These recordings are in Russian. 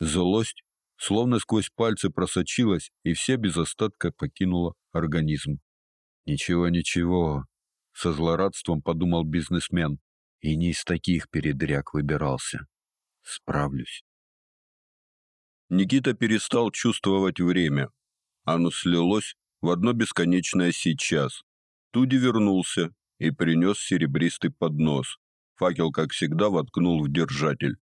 Злость словно сквозь пальцы просочилась и все без остатка покинула организм. Ничего, ничего, со злорадством подумал бизнесмен. И не из таких передряг выбирался. Справлюсь. Никита перестал чувствовать время. Оно слилось в одно бесконечное сейчас. Туди вернулся и принес серебристый поднос. Факел, как всегда, воткнул в держатель.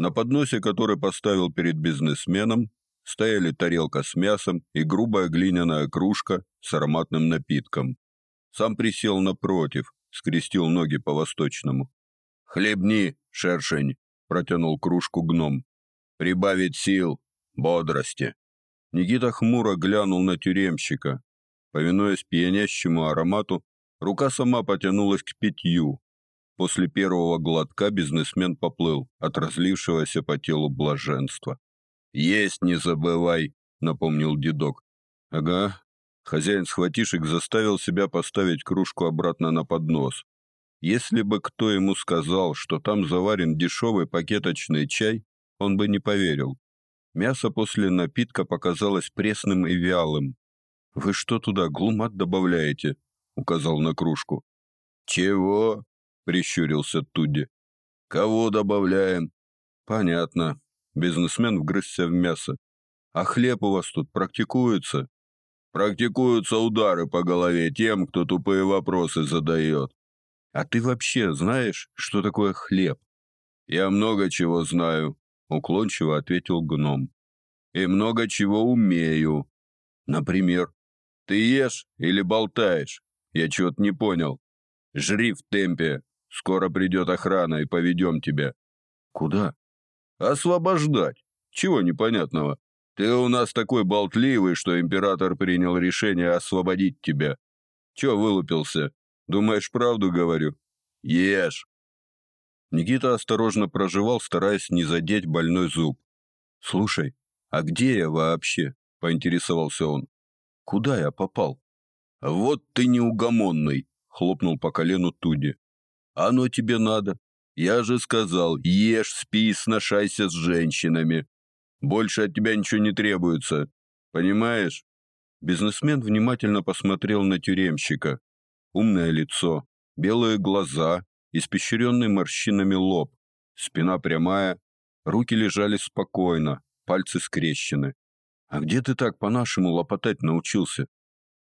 На подносе, который поставил перед бизнесменом, стояли тарелка с мясом и грубая глиняная кружка с ароматным напитком. Сам присел напротив, скрестил ноги по-восточному. «Хлебни, шершень!» — протянул кружку гном. «Прибавить сил, бодрости!» Никита хмуро глянул на тюремщика. Повинуясь пьянящему аромату, рука сама потянулась к питью. После первого глотка бизнесмен поплыл от разлившегося по телу блаженства. «Есть не забывай», — напомнил дедок. «Ага». Хозяин схватишек заставил себя поставить кружку обратно на поднос. Если бы кто ему сказал, что там заварен дешевый пакеточный чай, он бы не поверил. Мясо после напитка показалось пресным и вялым. «Вы что туда, глумат добавляете?» — указал на кружку. «Чего?» — прищурился Тудди. «Кого добавляем?» «Понятно. Бизнесмен вгрызся в мясо. А хлеб у вас тут практикуется? Практикуются удары по голове тем, кто тупые вопросы задает. А ты вообще знаешь, что такое хлеб? Я много чего знаю, уклончиво ответил гном. И много чего умею. Например, ты ешь или болтаешь? Я чего-то не понял. Жри в темпе. Скоро придет охрана и поведем тебя. Куда? Освобождать. Чего непонятного? Ты у нас такой болтливый, что император принял решение освободить тебя. Чего вылупился? Думаешь, правду говорю? Ешь. Никита осторожно прожевал, стараясь не задеть больной зуб. Слушай, а где я вообще? поинтересовался он. Куда я попал? Вот ты неугомонный, хлопнул по колену Туди. Оно тебе надо. Я же сказал, ешь, спи, сношайся с женщинами. Больше от тебя ничего не требуется. Понимаешь? Бизнесмен внимательно посмотрел на тюремщика. Умное лицо, белые глаза, испещренный морщинами лоб, спина прямая, руки лежали спокойно, пальцы скрещены. А где ты так по-нашему лопотать научился?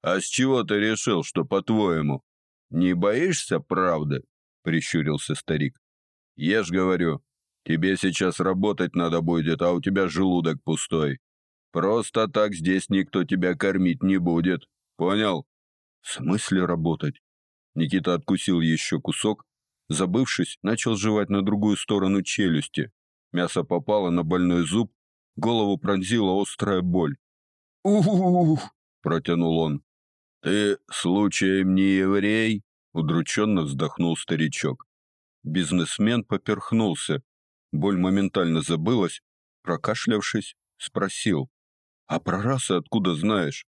А с чего ты решил, что по-твоему? Не боишься правды? Прищурился старик. Ешь, говорю. Тебе сейчас работать надо будет, а у тебя желудок пустой. Просто так здесь никто тебя кормить не будет. Понял? В смысле работать? Никита откусил еще кусок, забывшись, начал жевать на другую сторону челюсти. Мясо попало на больной зуб, голову пронзила острая боль. «Ух!» — протянул он. «Ты, случаем, не еврей?» — удрученно вздохнул старичок. Бизнесмен поперхнулся. Боль моментально забылась. Прокашлявшись, спросил. «А про расы откуда знаешь?»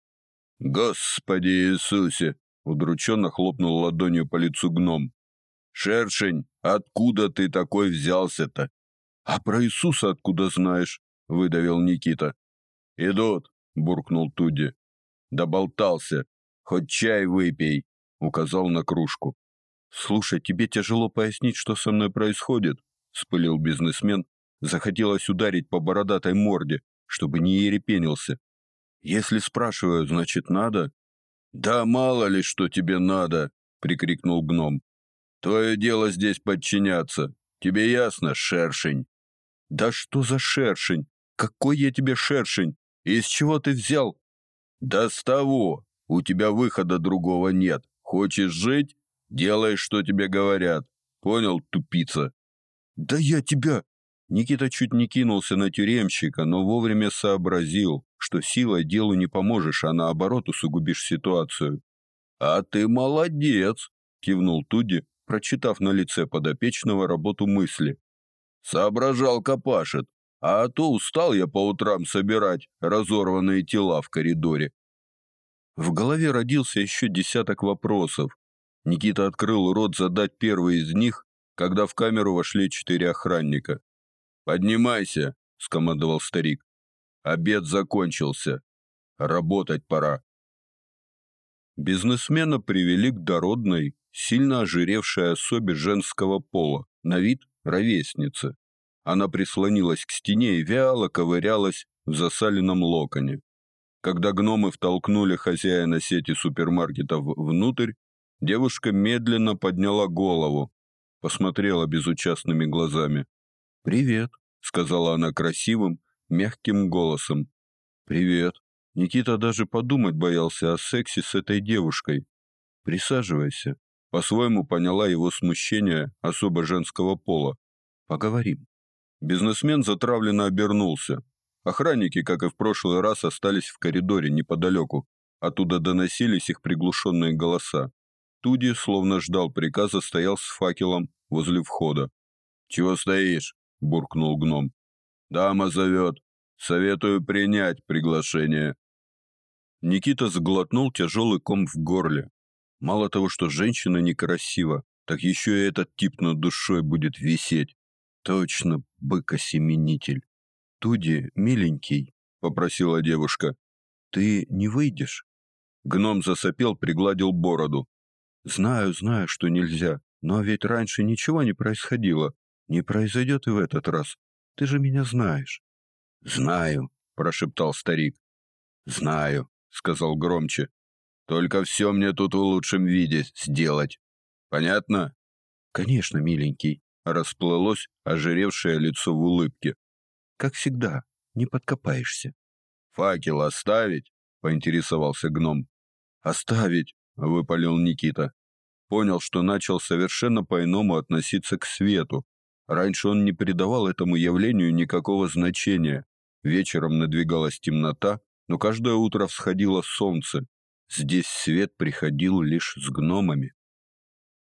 «Господи Иисусе!» — удрученно хлопнул ладонью по лицу гном. «Шершень, откуда ты такой взялся-то?» «А про Иисуса откуда знаешь?» — выдавил Никита. «Идут!» — буркнул Туди. «Доболтался. Хоть чай выпей!» — указал на кружку. «Слушай, тебе тяжело пояснить, что со мной происходит?» — спылил бизнесмен. Захотелось ударить по бородатой морде, чтобы не ерепенился. «Если спрашиваю, значит, надо?» «Да мало ли, что тебе надо!» — прикрикнул гном. «Твое дело здесь подчиняться. Тебе ясно, шершень?» «Да что за шершень? Какой я тебе шершень? Из чего ты взял?» «Да с того. У тебя выхода другого нет. Хочешь жить? Делай, что тебе говорят. Понял, тупица? Да я тебя... Никита чуть не кинулся на тюремщика, но вовремя сообразил, что силой делу не поможешь, а наоборот усугубишь ситуацию. А ты молодец, кивнул Туди, прочитав на лице подопечного работу мысли. Соображал копашет, а то устал я по утрам собирать разорванные тела в коридоре. В голове родился еще десяток вопросов, Никита открыл рот задать первый из них, когда в камеру вошли четыре охранника. «Поднимайся!» скомандовал старик. Обед закончился. Работать пора. Бизнесмена привели к дородной, сильно ожиревшей особе женского пола, на вид ровесницы. Она прислонилась к стене и вяло ковырялась в засаленном локоне. Когда гномы втолкнули хозяина сети супермаркетов внутрь, девушка медленно подняла голову, посмотрела безучастными глазами. «Привет», — сказала она красивым, мягким голосом. «Привет». Никита даже подумать боялся о сексе с этой девушкой. «Присаживайся». По-своему поняла его смущение особо женского пола. «Поговорим». Бизнесмен затравленно обернулся. Охранники, как и в прошлый раз, остались в коридоре неподалеку. Оттуда доносились их приглушенные голоса. Туди, словно ждал приказа, стоял с факелом возле входа. «Чего стоишь?» – буркнул гном. «Дама зовет. Советую принять приглашение». Никита сглотнул тяжелый ком в горле. Мало того, что женщина некрасива, так еще и этот тип над душой будет висеть. Точно, бык-осеменитель. Туди, миленький, попросила девушка. Ты не выйдешь? Гном засопел, пригладил бороду. Знаю, знаю, что нельзя, но ведь раньше ничего не происходило. Не произойдет и в этот раз. Ты же меня знаешь. Знаю, прошептал старик. Знаю, сказал громче. Только все мне тут в лучшем виде сделать. Понятно? Конечно, миленький, расплылось ожиревшее лицо в улыбке. Как всегда, не подкопаешься. Факел оставить? поинтересовался гном. Оставить, выпалил Никита. Понял, что начал совершенно по-иному относиться к свету. Раньше он не придавал этому явлению никакого значения. Вечером надвигалась темнота, но каждое утро всходило солнце. Здесь свет приходил лишь с гномами.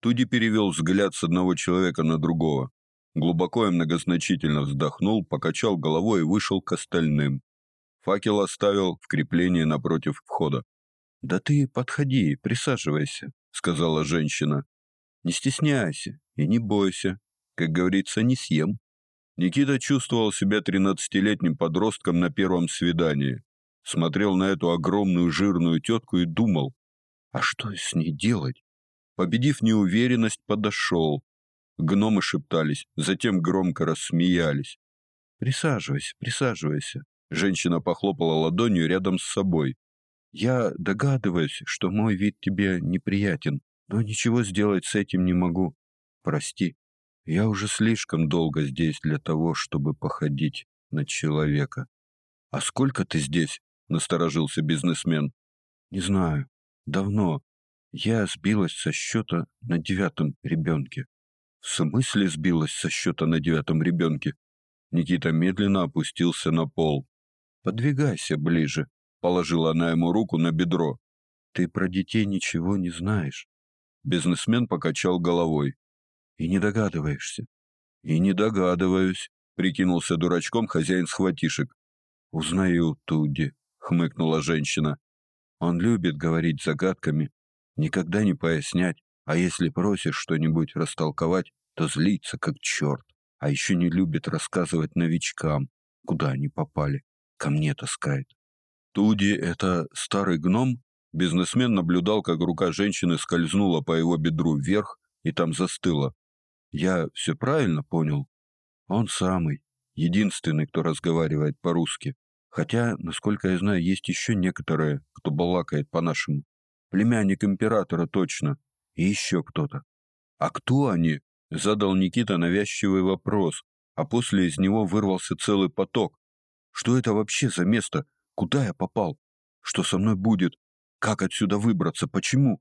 Туди перевел взгляд с одного человека на другого. Глубоко и многозначительно вздохнул, покачал головой и вышел к остальным. Факел оставил в креплении напротив входа. «Да ты подходи, присаживайся», — сказала женщина. «Не стесняйся и не бойся. Как говорится, не съем». Никита чувствовал себя тринадцатилетним подростком на первом свидании. Смотрел на эту огромную жирную тетку и думал, а что с ней делать? Победив неуверенность, подошел. Гномы шептались, затем громко рассмеялись. «Присаживайся, присаживайся». Женщина похлопала ладонью рядом с собой. «Я догадываюсь, что мой вид тебе неприятен, но ничего сделать с этим не могу. Прости, я уже слишком долго здесь для того, чтобы походить на человека». «А сколько ты здесь?» – насторожился бизнесмен. «Не знаю. Давно. Я сбилась со счета на девятом ребенке. В смысле сбилась со счета на девятом ребенке? Никита медленно опустился на пол. Подвигайся ближе, положила она ему руку на бедро. Ты про детей ничего не знаешь. Бизнесмен покачал головой. И не догадываешься. И не догадываюсь, прикинулся дурачком хозяин схватишек. Узнаю Туди, хмыкнула женщина. Он любит говорить загадками, никогда не пояснять, а если просишь что-нибудь растолковать, то злится как черт, а еще не любит рассказывать новичкам, куда они попали, ко мне таскает. Туди — это старый гном? Бизнесмен наблюдал, как рука женщины скользнула по его бедру вверх и там застыла. Я все правильно понял? Он самый, единственный, кто разговаривает по-русски. Хотя, насколько я знаю, есть еще некоторые, кто балакает по-нашему. Племянник императора точно. И еще кто-то. А кто они? Задал Никита навязчивый вопрос, а после из него вырвался целый поток. Что это вообще за место? Куда я попал? Что со мной будет? Как отсюда выбраться? Почему?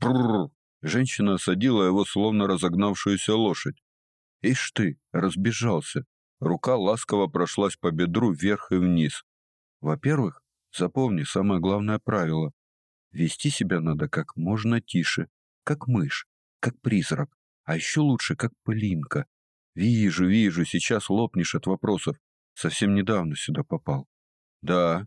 Прррр. Женщина осадила его, словно разогнавшуюся лошадь. Ишь ты, разбежался. Рука ласково прошлась по бедру вверх и вниз. Во-первых, запомни самое главное правило. Вести себя надо как можно тише, как мышь, как призрак, а еще лучше, как пылинка. Вижу, вижу, сейчас лопнешь от вопросов. Совсем недавно сюда попал. Да,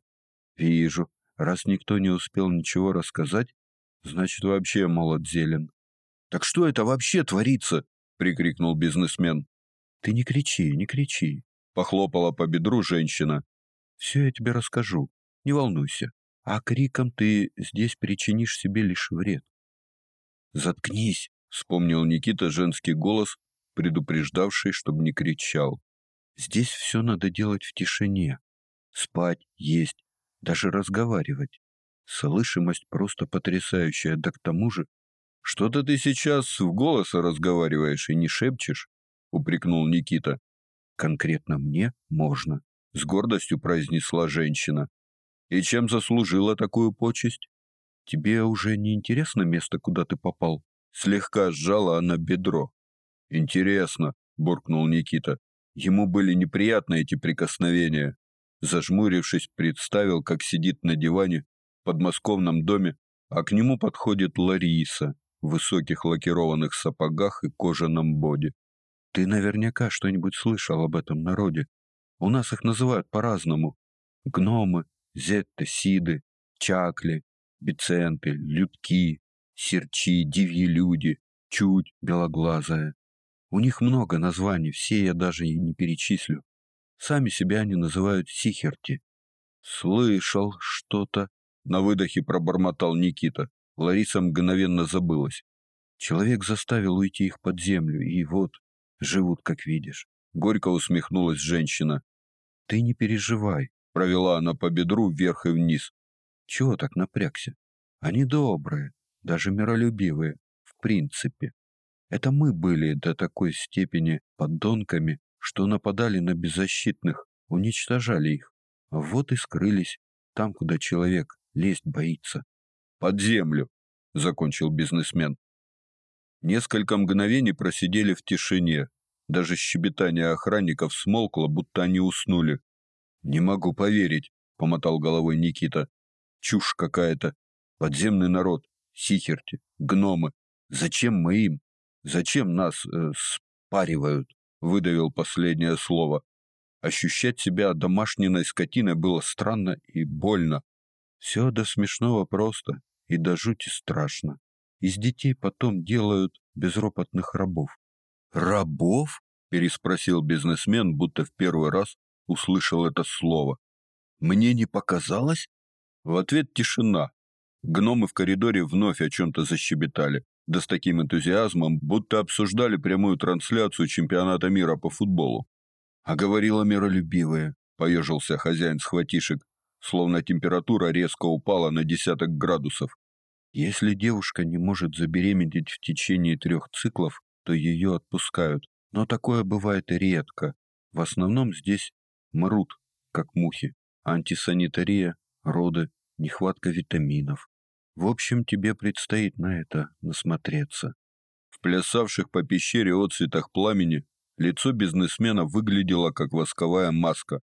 вижу. Раз никто не успел ничего рассказать, значит, вообще молод зелен. Так что это вообще творится? прикрикнул бизнесмен. Ты не кричи, не кричи. Похлопала по бедру женщина. Все я тебе расскажу, не волнуйся. А криком ты здесь причинишь себе лишь вред. Заткнись, вспомнил Никита женский голос, предупреждавший, чтобы не кричал. Здесь все надо делать в тишине. Спать, есть, даже разговаривать. Слышимость просто потрясающая, да к тому же... Что-то ты сейчас в голос разговариваешь и не шепчешь, упрекнул Никита. Конкретно мне можно, с гордостью произнесла женщина. И чем заслужила такую почесть? Тебе уже не интересно место, куда ты попал? Слегка сжала она бедро. Интересно, буркнул Никита. Ему были неприятны эти прикосновения. Зажмурившись, представил, как сидит на диване в подмосковном доме, а к нему подходит Лариса в высоких лакированных сапогах и кожаном боди. Ты наверняка что-нибудь слышал об этом народе. У нас их называют по-разному. Гномы, зетты, сиды, чакли, биценты, людки, серчи, дивьи люди, чуть белоглазая. У них много названий, все я даже и не перечислю. Сами себя они называют сихерти. Слышал что-то. На выдохе пробормотал Никита. Лариса мгновенно забылась. Человек заставил уйти их под землю, и вот, живут, как видишь. Горько усмехнулась женщина. Ты не переживай, провела она по бедру вверх и вниз. Чего так напрягся? Они добрые, даже миролюбивые, в принципе. Это мы были до такой степени подонками, что нападали на беззащитных, уничтожали их. Вот и скрылись там, куда человек лезть боится. Под землю, закончил бизнесмен. Несколько мгновений просидели в тишине. Даже щебетание охранников смолкло, будто они уснули. Не могу поверить, помотал головой Никита. Чушь какая-то. Подземный народ, сихерти, гномы. Зачем мы им? Зачем нас э, спаривают? Выдавил последнее слово. Ощущать себя домашней скотиной было странно и больно. Все до смешного просто и до жути страшно. Из детей потом делают безропотных рабов. «Рабов?» – переспросил бизнесмен, будто в первый раз услышал это слово. «Мне не показалось?» В ответ тишина. Гномы в коридоре вновь о чем-то защебетали, да с таким энтузиазмом, будто обсуждали прямую трансляцию чемпионата мира по футболу. «А говорила миролюбивая», – поежился хозяин схватишек, словно температура резко упала на десяток градусов. Если девушка не может забеременеть в течение трех циклов, то ее отпускают. Но такое бывает редко. В основном здесь мрут, как мухи. Антисанитария, роды, нехватка витаминов. В общем, тебе предстоит на это насмотреться. В плясавших по пещере отцветах пламени лицо бизнесмена выглядело как восковая маска.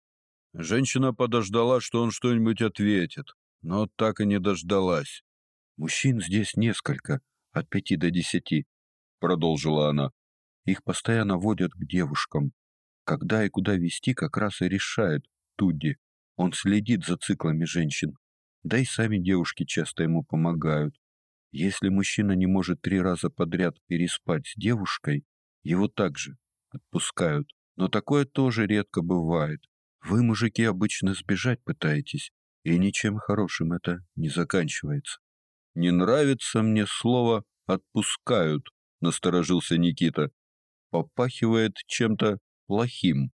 Женщина подождала, что он что-нибудь ответит, но так и не дождалась. Мужчин здесь несколько, от пяти до десяти, продолжила она. Их постоянно водят к девушкам. Когда и куда вести, как раз и решает Тудди. Он следит за циклами женщин. Да и сами девушки часто ему помогают. Если мужчина не может три раза подряд переспать с девушкой, его также отпускают. Но такое тоже редко бывает. Вы, мужики, обычно сбежать пытаетесь, и ничем хорошим это не заканчивается. Не нравится мне слово «отпускают», — насторожился Никита. Попахивает чем-то плохим.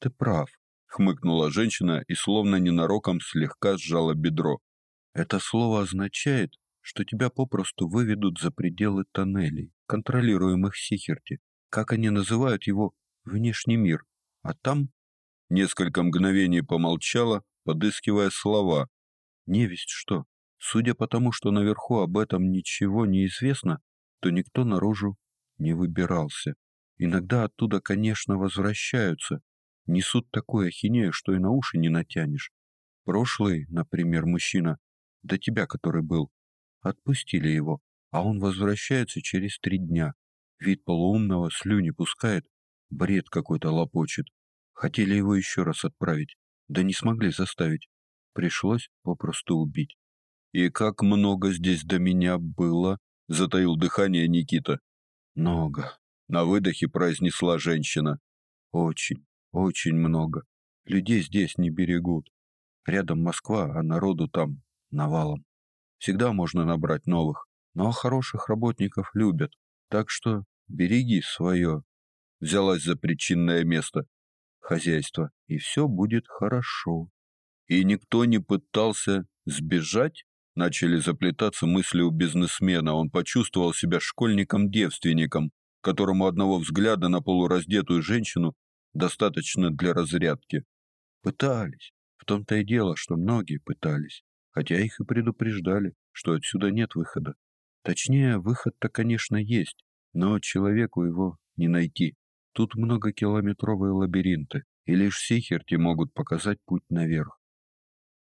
Ты прав, — хмыкнула женщина и словно ненароком слегка сжала бедро. Это слово означает, что тебя попросту выведут за пределы тоннелей, контролируемых Сихерти, как они называют его внешний мир. А там несколько мгновений помолчала, подыскивая слова. Невесть что. Судя по тому, что наверху об этом ничего не известно, то никто наружу не выбирался. Иногда оттуда, конечно, возвращаются, несут такую ахинею, что и на уши не натянешь. Прошлый, например, мужчина, до тебя, который был, отпустили его, а он возвращается через три дня. Вид полуумного слюни пускает, бред какой-то лопочет. Хотели его еще раз отправить, да не смогли заставить. Пришлось попросту убить. «И как много здесь до меня было?» — затаил дыхание Никита. «Много», — на выдохе произнесла женщина. «Очень, Очень много. Людей здесь не берегут. Рядом Москва, а народу там навалом. Всегда можно набрать новых, но хороших работников любят. Так что береги свое. Взялась за причинное место. Хозяйство, и все будет хорошо. И никто не пытался сбежать? Начали заплетаться мысли у бизнесмена. Он почувствовал себя школьником-девственником, которому одного взгляда на полураздетую женщину достаточно для разрядки. Пытались. В том-то и дело, что многие пытались, хотя их и предупреждали, что отсюда нет выхода. Точнее, выход-то, конечно, есть, но человеку его не найти. Тут многокилометровые лабиринты, и лишь сихерти могут показать путь наверх.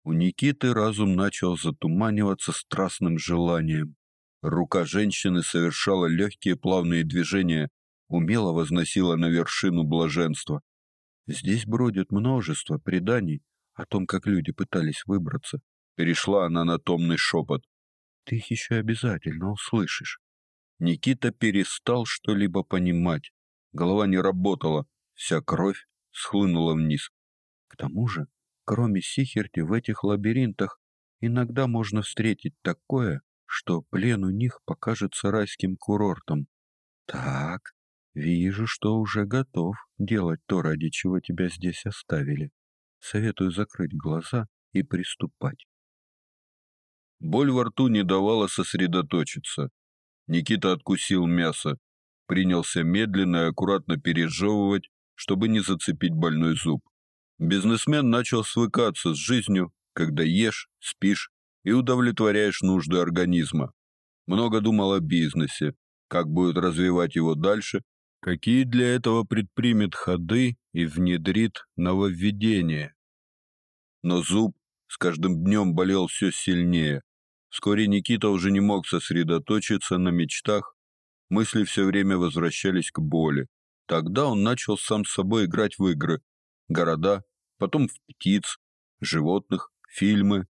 У Никиты разум начал затуманиваться страстным желанием. Рука женщины совершала легкие плавные движения, умело возносила на вершину блаженства. Здесь бродит множество преданий о том, как люди пытались выбраться. Перешла она на томный шепот. Ты их еще обязательно услышишь. Никита перестал что-либо понимать. Голова не работала, вся кровь схлынула вниз. К тому же Кроме Сихерти в этих лабиринтах иногда можно встретить такое, что плен у них покажется райским курортом. Так, вижу, что уже готов делать то, ради чего тебя здесь оставили. Советую закрыть глаза и приступать. Боль во рту не давала сосредоточиться. Никита откусил мясо, принялся медленно и аккуратно пережевывать, чтобы не зацепить больной зуб. Бизнесмен начал свыкаться с жизнью, когда ешь, спишь и удовлетворяешь нужды организма. Много думал о бизнесе, как будет развивать его дальше, какие для этого предпримет ходы и внедрит нововведения. Но зуб с каждым днем болел все сильнее. Вскоре Никита уже не мог сосредоточиться на мечтах, мысли все время возвращались к боли. Тогда он начал сам с собой играть в игры, города, потом в птиц, животных, фильмы,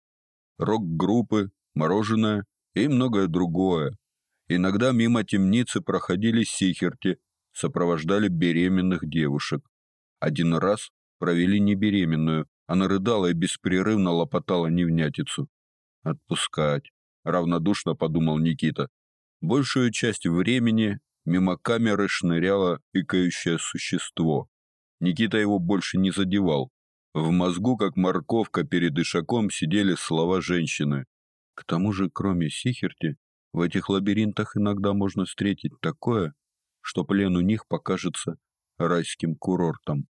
рок-группы, мороженое и многое другое. Иногда мимо темницы проходили сихерти, сопровождали беременных девушек. Один раз провели не беременную, она рыдала и беспрерывно лопотала невнятицу. «Отпускать», — равнодушно подумал Никита. Большую часть времени мимо камеры шныряло икающее существо. Никита его больше не задевал. В мозгу, как морковка перед ишаком, сидели слова женщины. К тому же, кроме Сихерти, в этих лабиринтах иногда можно встретить такое, что плен у них покажется райским курортом.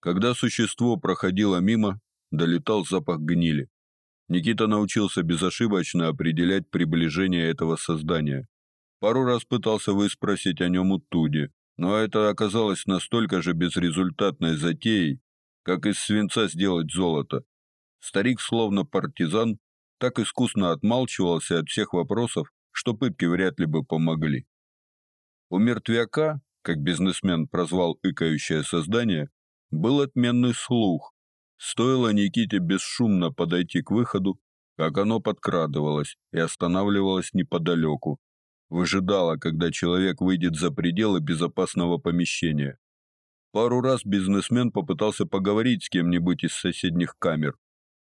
Когда существо проходило мимо, долетал запах гнили. Никита научился безошибочно определять приближение этого создания. Пару раз пытался выспросить о нем у Туди, но это оказалось настолько же безрезультатной затеей, как из свинца сделать золото. Старик, словно партизан, так искусно отмалчивался от всех вопросов, что пытки вряд ли бы помогли. У мертвяка, как бизнесмен прозвал икающее создание, был отменный слух. Стоило Никите бесшумно подойти к выходу, как оно подкрадывалось и останавливалось неподалеку, выжидала, когда человек выйдет за пределы безопасного помещения. Пару раз бизнесмен попытался поговорить с кем-нибудь из соседних камер.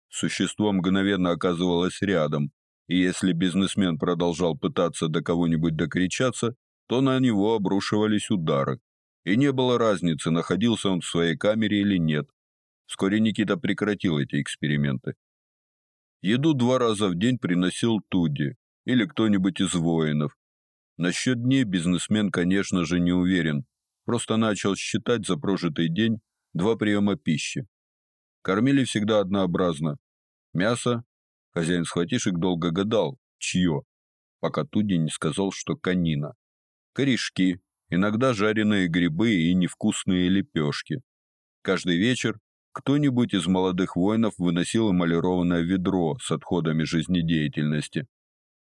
Существо мгновенно оказывалось рядом, и если бизнесмен продолжал пытаться до кого-нибудь докричаться, то на него обрушивались удары. И не было разницы, находился он в своей камере или нет. Вскоре Никита прекратил эти эксперименты. Еду два раза в день приносил Туди или кто-нибудь из воинов, Насчет дней бизнесмен, конечно же, не уверен. Просто начал считать за прожитый день два приема пищи. Кормили всегда однообразно. Мясо. Хозяин схватишек долго гадал, чье, пока Туди не сказал, что конина. Корешки, иногда жареные грибы и невкусные лепешки. Каждый вечер кто-нибудь из молодых воинов выносил эмалированное ведро с отходами жизнедеятельности.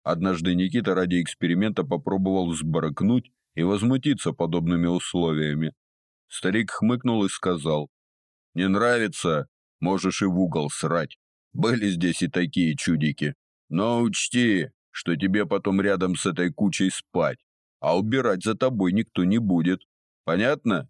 Однажды Никита ради эксперимента попробовал сбаркнуть и возмутиться подобными условиями. Старик хмыкнул и сказал: "Не нравится, можешь и в угол срать. Были здесь и такие чудики. Но учти, что тебе потом рядом с этой кучей спать, а убирать за тобой никто не будет. Понятно?"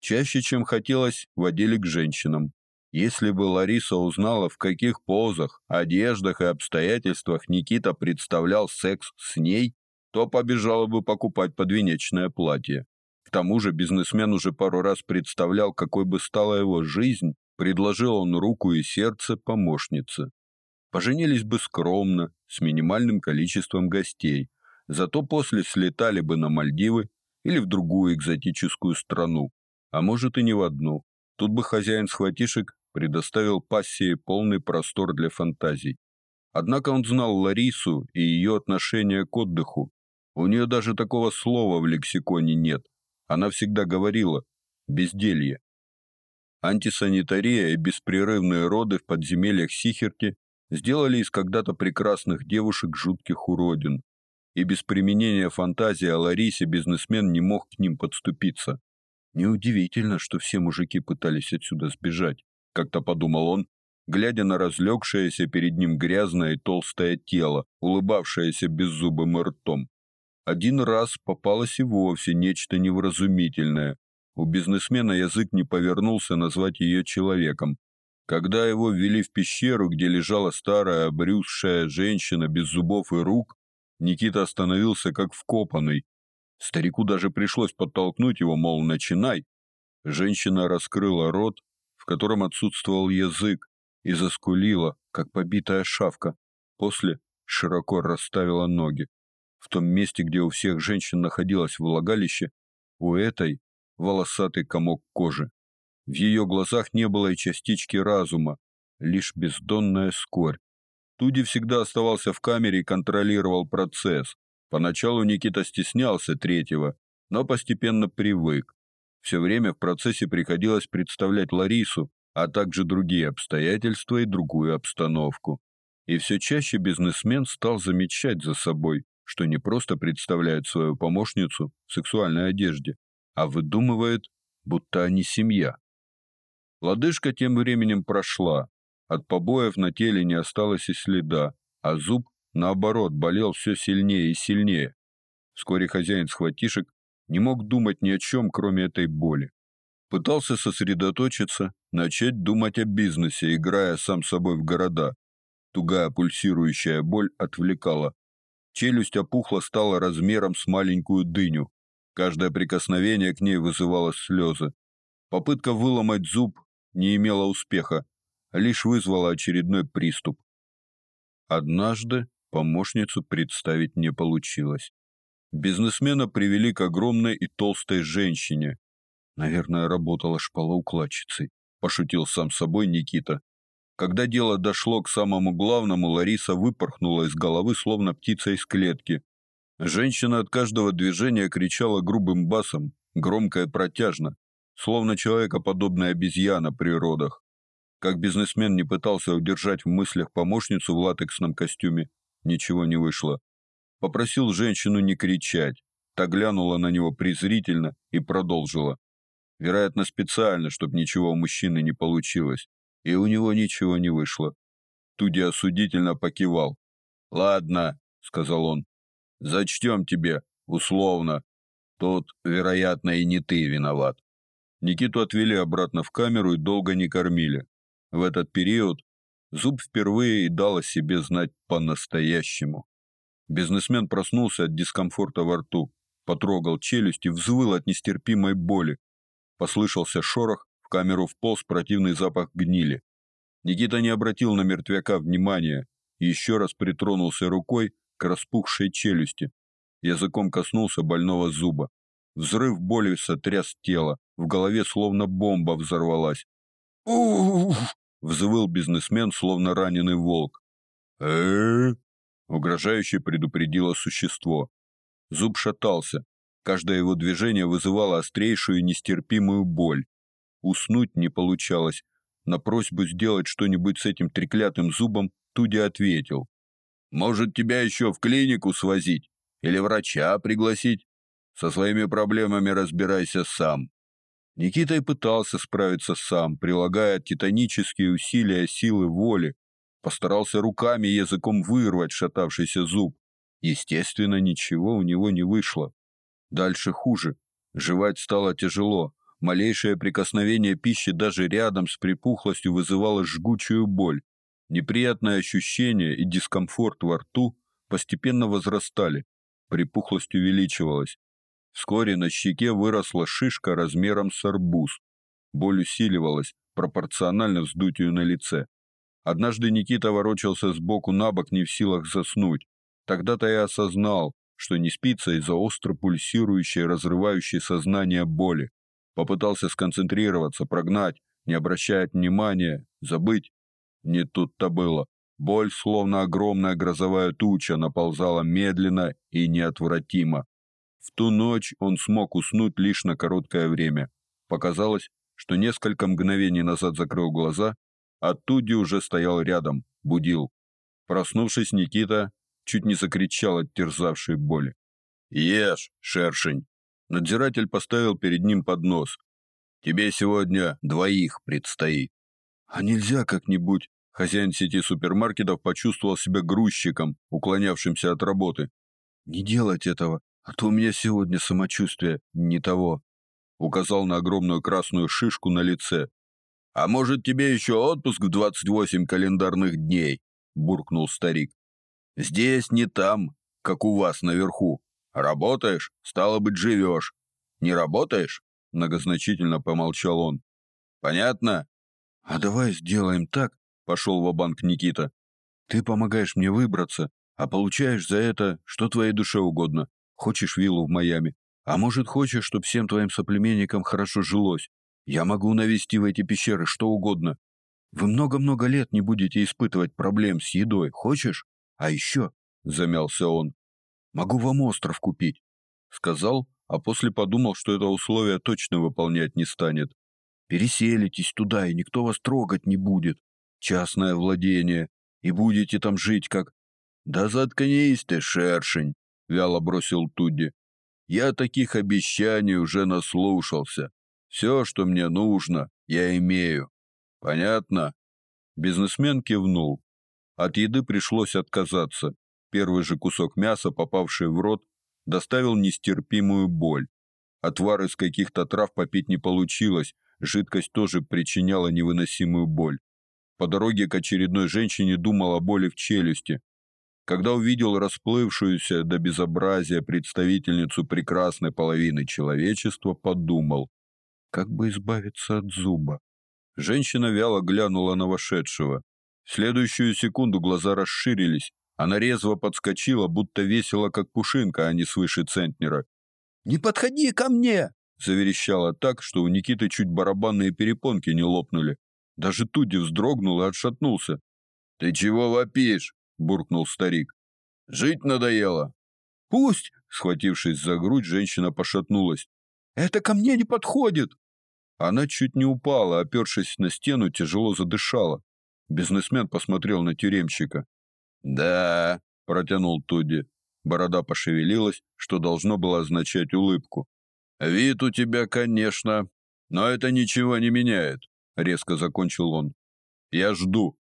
Чаще, чем хотелось, водили к женщинам. Если бы Лариса узнала, в каких позах, одеждах и обстоятельствах Никита представлял секс с ней, то побежала бы покупать подвенечное платье. К тому же бизнесмен уже пару раз представлял, какой бы стала его жизнь, предложил он руку и сердце помощнице. Поженились бы скромно, с минимальным количеством гостей, зато после слетали бы на Мальдивы или в другую экзотическую страну, а может и не в одну. Тут бы хозяин схватишек предоставил пассии полный простор для фантазий. Однако он знал Ларису и ее отношение к отдыху. У нее даже такого слова в лексиконе нет. Она всегда говорила «безделье». Антисанитария и беспрерывные роды в подземельях Сихерти сделали из когда-то прекрасных девушек жутких уродин. И без применения фантазии о Ларисе бизнесмен не мог к ним подступиться. Неудивительно, что все мужики пытались отсюда сбежать как-то подумал он, глядя на разлегшееся перед ним грязное и толстое тело, улыбавшееся беззубым ртом. Один раз попалось и вовсе нечто невразумительное. У бизнесмена язык не повернулся назвать ее человеком. Когда его ввели в пещеру, где лежала старая обрюзшая женщина без зубов и рук, Никита остановился как вкопанный. Старику даже пришлось подтолкнуть его, мол, начинай. Женщина раскрыла рот, в котором отсутствовал язык, и заскулила, как побитая шавка. После широко расставила ноги. В том месте, где у всех женщин находилось влагалище, у этой волосатый комок кожи. В ее глазах не было и частички разума, лишь бездонная скорь. Туди всегда оставался в камере и контролировал процесс. Поначалу Никита стеснялся третьего, но постепенно привык. Все время в процессе приходилось представлять Ларису, а также другие обстоятельства и другую обстановку. И все чаще бизнесмен стал замечать за собой, что не просто представляет свою помощницу в сексуальной одежде, а выдумывает, будто они семья. Лодыжка тем временем прошла. От побоев на теле не осталось и следа, а зуб, наоборот, болел все сильнее и сильнее. Вскоре хозяин схватишек не мог думать ни о чем, кроме этой боли. Пытался сосредоточиться, начать думать о бизнесе, играя сам собой в города. Тугая пульсирующая боль отвлекала. Челюсть опухла стала размером с маленькую дыню. Каждое прикосновение к ней вызывало слезы. Попытка выломать зуб не имела успеха, лишь вызвала очередной приступ. Однажды помощницу представить не получилось. Бизнесмена привели к огромной и толстой женщине. Наверное, работала шпалоукладчицей, пошутил сам собой Никита. Когда дело дошло к самому главному, Лариса выпорхнула из головы, словно птица из клетки. Женщина от каждого движения кричала грубым басом, громко и протяжно, словно человекоподобная обезьяна при родах. Как бизнесмен не пытался удержать в мыслях помощницу в латексном костюме, ничего не вышло. Попросил женщину не кричать. Та глянула на него презрительно и продолжила. Вероятно, специально, чтобы ничего у мужчины не получилось. И у него ничего не вышло. Туди осудительно покивал. «Ладно», — сказал он, — «зачтем тебе, условно. Тут, вероятно, и не ты виноват». Никиту отвели обратно в камеру и долго не кормили. В этот период Зуб впервые и дал о себе знать по-настоящему. Бизнесмен проснулся от дискомфорта во рту, потрогал челюсть и взвыл от нестерпимой боли. Послышался шорох, в камеру вполз противный запах гнили. Никита не обратил на мертвяка внимания и еще раз притронулся рукой к распухшей челюсти. Языком коснулся больного зуба. Взрыв боли сотряс тело, в голове словно бомба взорвалась. «Ух!» — взвыл бизнесмен, словно раненый волк. э Угрожающе предупредило существо. Зуб шатался. Каждое его движение вызывало острейшую нестерпимую боль. Уснуть не получалось. На просьбу сделать что-нибудь с этим треклятым зубом Туди ответил. «Может, тебя еще в клинику свозить? Или врача пригласить? Со своими проблемами разбирайся сам». Никита и пытался справиться сам, прилагая титанические усилия силы воли, Постарался руками и языком вырвать шатавшийся зуб. Естественно, ничего у него не вышло. Дальше хуже. Жевать стало тяжело. малейшее прикосновение пищи даже рядом с припухлостью вызывало жгучую боль. Неприятные ощущения и дискомфорт во рту постепенно возрастали, припухлость увеличивалась. Вскоре на щеке выросла шишка размером с арбуз. Боль усиливалась пропорционально вздутию на лице. Однажды Никита ворочался с боку на бок, не в силах заснуть. Тогда-то я осознал, что не спится из-за остро пульсирующей, разрывающей сознание боли. Попытался сконцентрироваться, прогнать, не обращая внимания, забыть. Не тут-то было. Боль, словно огромная грозовая туча, наползала медленно и неотвратимо. В ту ночь он смог уснуть лишь на короткое время. Показалось, что несколько мгновений назад закрыл глаза, а Туди уже стоял рядом, будил. Проснувшись, Никита чуть не закричал от терзавшей боли. «Ешь, шершень!» Надзиратель поставил перед ним поднос. «Тебе сегодня двоих предстоит». «А нельзя как-нибудь?» Хозяин сети супермаркетов почувствовал себя грузчиком, уклонявшимся от работы. «Не делать этого, а то у меня сегодня самочувствие не того», указал на огромную красную шишку на лице. «А может, тебе еще отпуск в 28 календарных дней?» буркнул старик. Здесь не там, как у вас наверху. Работаешь, стало быть, живешь. Не работаешь? Многозначительно помолчал он. Понятно? А давай сделаем так, пошел в банк Никита. Ты помогаешь мне выбраться, а получаешь за это, что твоей душе угодно. Хочешь виллу в Майами, а может, хочешь, чтобы всем твоим соплеменникам хорошо жилось. Я могу навести в эти пещеры что угодно. Вы много-много лет не будете испытывать проблем с едой. Хочешь? А еще, замялся он, могу вам остров купить, сказал, а после подумал, что это условие точно выполнять не станет. Переселитесь туда, и никто вас трогать не будет. Частное владение, и будете там жить как... Да заткнись ты, шершень, вяло бросил Тудди. Я таких обещаний уже наслушался. Все, что мне нужно, я имею. Понятно? Бизнесмен кивнул. От еды пришлось отказаться. Первый же кусок мяса, попавший в рот, доставил нестерпимую боль. Отвар из каких-то трав попить не получилось, жидкость тоже причиняла невыносимую боль. По дороге к очередной женщине думал о боли в челюсти. Когда увидел расплывшуюся до безобразия представительницу прекрасной половины человечества, подумал, как бы избавиться от зуба. Женщина вяло глянула на вошедшего. В следующую секунду глаза расширились. Она резво подскочила, будто весила, как пушинка, а не свыше центнера. «Не подходи ко мне!» Заверещала так, что у Никиты чуть барабанные перепонки не лопнули. Даже Туди вздрогнул и отшатнулся. «Ты чего вопишь?» – буркнул старик. «Жить надоело». «Пусть!» – схватившись за грудь, женщина пошатнулась. «Это ко мне не подходит!» Она чуть не упала, опершись на стену, тяжело задышала. Бизнесмен посмотрел на тюремщика. «Да», — протянул Тодди. Борода пошевелилась, что должно было означать улыбку. «Вид у тебя, конечно, но это ничего не меняет», — резко закончил он. «Я жду».